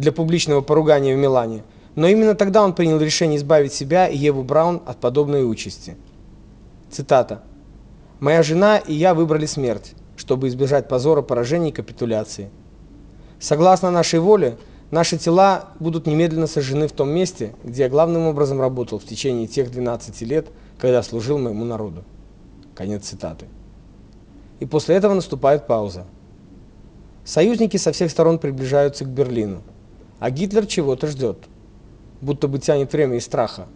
для публичного поругания в Милане, но именно тогда он принял решение избавить себя и Еву Браун от подобной участи. Цитата. Моя жена и я выбрали смерть, чтобы избежать позора поражения и капитуляции. Согласно нашей воле, наши тела будут немедленно сожжены в том месте, где я главным образом работал в течение тех 12 лет, когда служил моему народу. Конец цитаты. И после этого наступает пауза. Союзники со всех сторон приближаются к Берлину, а Гитлер чего-то ждет, будто бы тянет время из страха.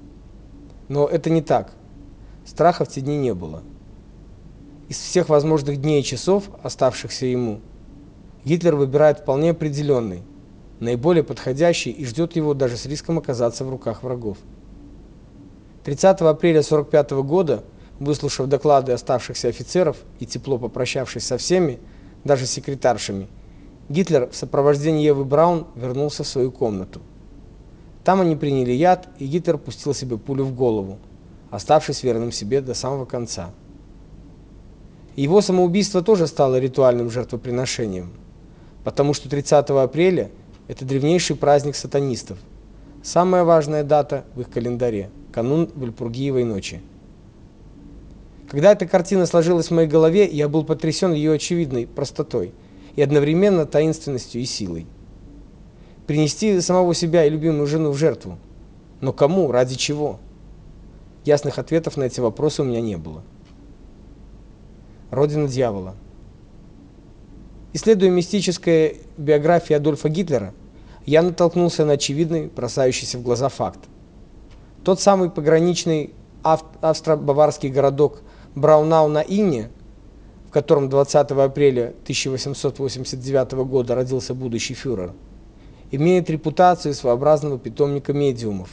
Но это не так. Страха в те дни не было. Из всех возможных дней и часов, оставшихся ему, Гитлер выбирает вполне определенный, наиболее подходящий и ждет его даже с риском оказаться в руках врагов. 30 апреля 45 года, выслушав доклады оставшихся офицеров и тепло попрощавшись со всеми, даже секретаршами, Гитлер в сопровождении Евы Браун вернулся в свою комнату. Там они приняли яд, и Гитлер пустил себе пулю в голову, оставшись верным себе до самого конца. Его самоубийство тоже стало ритуальным жертвоприношением, потому что 30 апреля это древнейший праздник сатанистов. Самая важная дата в их календаре канун Вальпургиевой ночи. Когда эта картина сложилась в моей голове, я был потрясен ее очевидной простотой и одновременно таинственностью и силой. Принести самого себя и любимую жену в жертву. Но кому, ради чего? Ясных ответов на эти вопросы у меня не было. Родина дьявола. Исследуя мистическую биографию Адольфа Гитлера, я натолкнулся на очевидный, бросающийся в глаза факт. Тот самый пограничный австро-баварский городок Браунау на Инне, котором 20 апреля 1889 года родился будущий фюрер, имеет репутацию своеобразного питомника медиумов.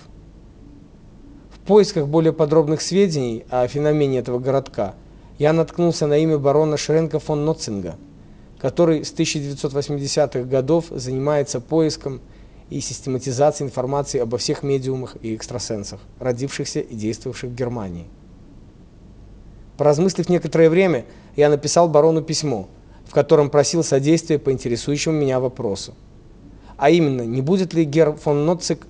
В поисках более подробных сведений о феномене этого городка я наткнулся на имя барона Шренка фон Ноцинга, который с 1980-х годов занимается поиском и систематизацией информации обо всех медиумах и экстрасенсах, родившихся и действовавших в Германии. Поразмыслив некоторое время, я написал барону письмо, в котором просил содействия по интересующему меня вопросу. А именно, не будет ли Герр фон Ноцик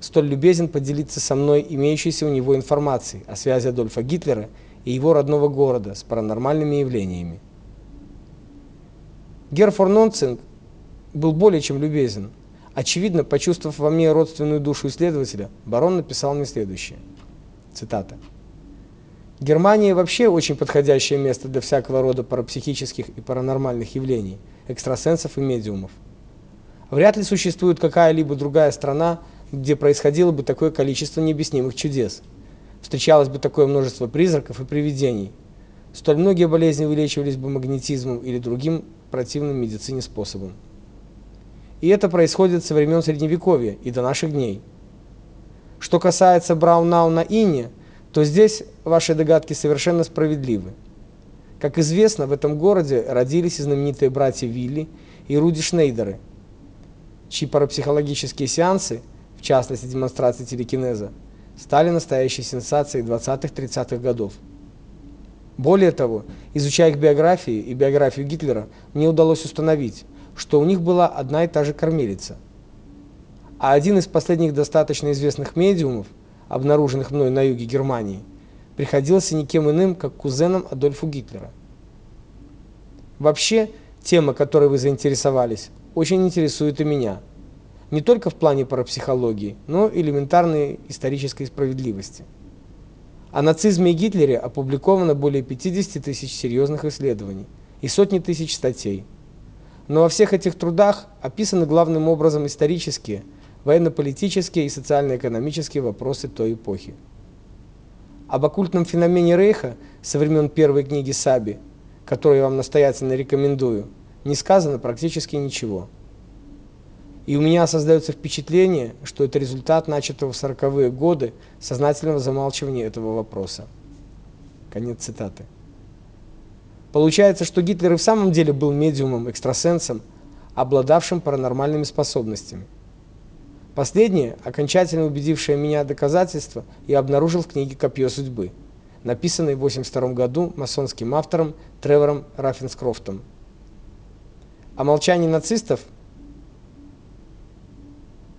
столь любезен поделиться со мной имеющейся у него информацией о связи Адольфа Гитлера и его родного города с паранормальными явлениями. Герр Форнонцинг был более чем любезен. Очевидно, почувствовав во мне родственную душу исследователя, барон написал мне следующее. Цитата. Германия вообще очень подходящее место для всякого рода парапсихических и паранормальных явлений, экстрасенсов и медиумов. Вряд ли существует какая-либо другая страна, где происходило бы такое количество необъяснимых чудес – встречалось бы такое множество призраков и привидений. Столь многие болезни вылечивались бы магнетизмом или другим противным медицине способом. И это происходит со времен средневековья и до наших дней. Что касается Браунау на Инне, то здесь ваши догадки совершенно справедливы. Как известно, в этом городе родились знаменитые братья Вилли и Руди Шнейдеры, чьи парапсихологические сеансы, в частности демонстрации телекинеза, стали настоящей сенсацией 20-30-х годов. Более того, изучая их биографии и биографию Гитлера, мне удалось установить, что у них была одна и та же кормилица. А один из последних достаточно известных медиумов, обнаруженных мной на юге Германии, приходился никем иным, как кузеном Адольфу Гитлера. Вообще, тема, которой вы заинтересовались, очень интересует и меня – не только в плане парапсихологии, но и элементарной исторической справедливости. О нацизме и Гитлере опубликовано более 50 тысяч серьезных исследований и сотни тысяч статей. Но во всех этих трудах описаны главным образом исторические, военно-политические и социально-экономические вопросы той эпохи. Об оккультном феномене Рейха со времен первой книги Саби, которую я вам настоятельно рекомендую, не сказано практически ничего. И у меня создается впечатление, что это результат начатого в 40-е годы сознательного замалчивания этого вопроса. Конец цитаты. Получается, что Гитлер и в самом деле был медиумом, экстрасенсом, обладавшим паранормальными способностями. Последнее, окончательно убедившее меня доказательство, я обнаружил в книге Копье судьбы, написанной в 82 году масонским автором Тревором Раффенскрофтом. О молчании нацистов –